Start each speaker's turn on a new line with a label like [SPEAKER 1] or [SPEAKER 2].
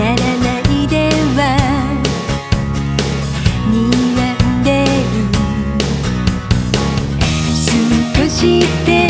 [SPEAKER 1] ならないでは。睨んでる。少しで